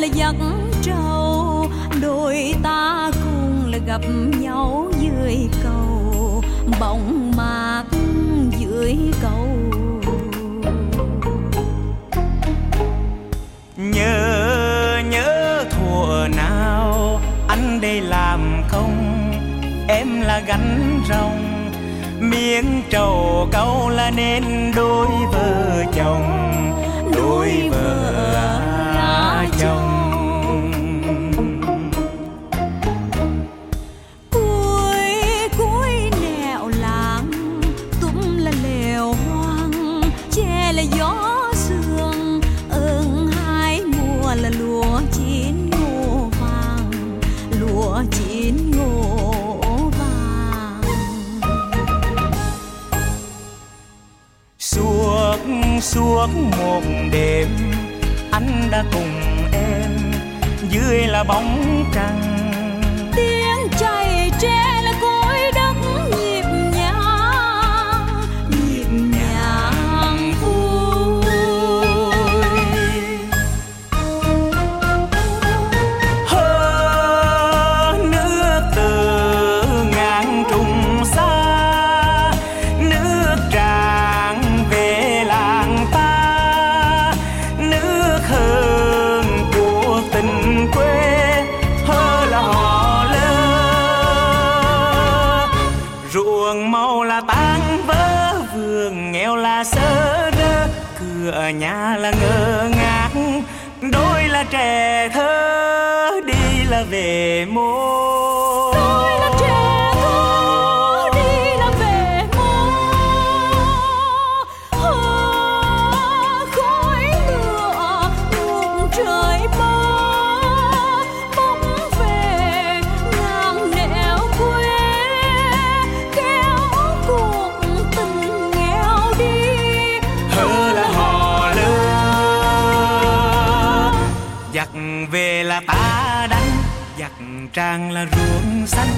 là giặc trâu đôi ta cùng là gặp nhau dưới cầu bóng mạc dưới cầu. Nhớ nhớ thuở nào anh đây làm công em là gánh rong miếng trầu câu là nên đôi vợ chồng đôi vợ chồng. Suốt một đêm. Anh đã cùng em dưới là bóng trăng. Ở nhà là ngơ ngác đôi là trẻ thơ đi là về muộn. Về là ta đánh. Giặc trang là ruộng xanh,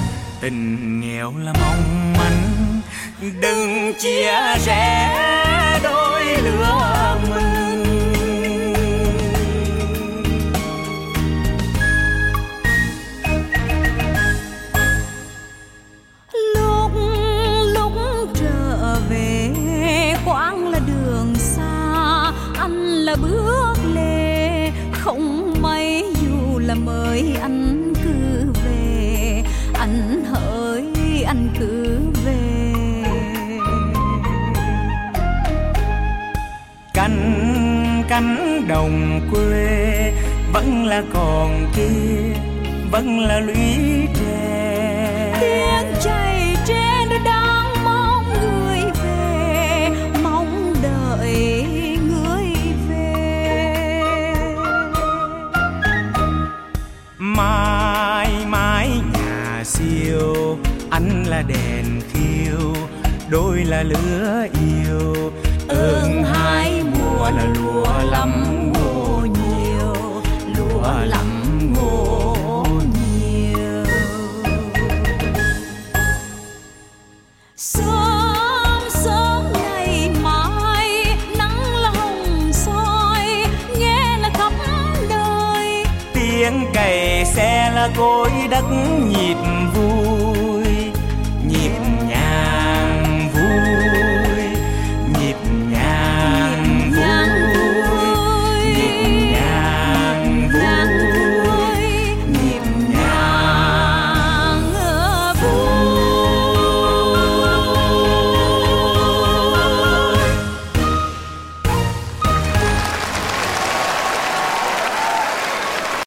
tình nghèo là mong manh. Đừng chia rẽ đôi lứa mình. Là mới anh cứ về, anh hỡi anh cứ về. Cánh cánh đồng quê vẫn là còn kia, vẫn là lũy là đèn khiêu, đôi là lửa yêu. Ơn hai mùa là lúa lắm ngô nhiều, lúa lắm ngô nhiều. Sớm sớm ngày mai, nắng là hồng soi, nghe là khắp tiếng cày xe là cối đất nhịp vui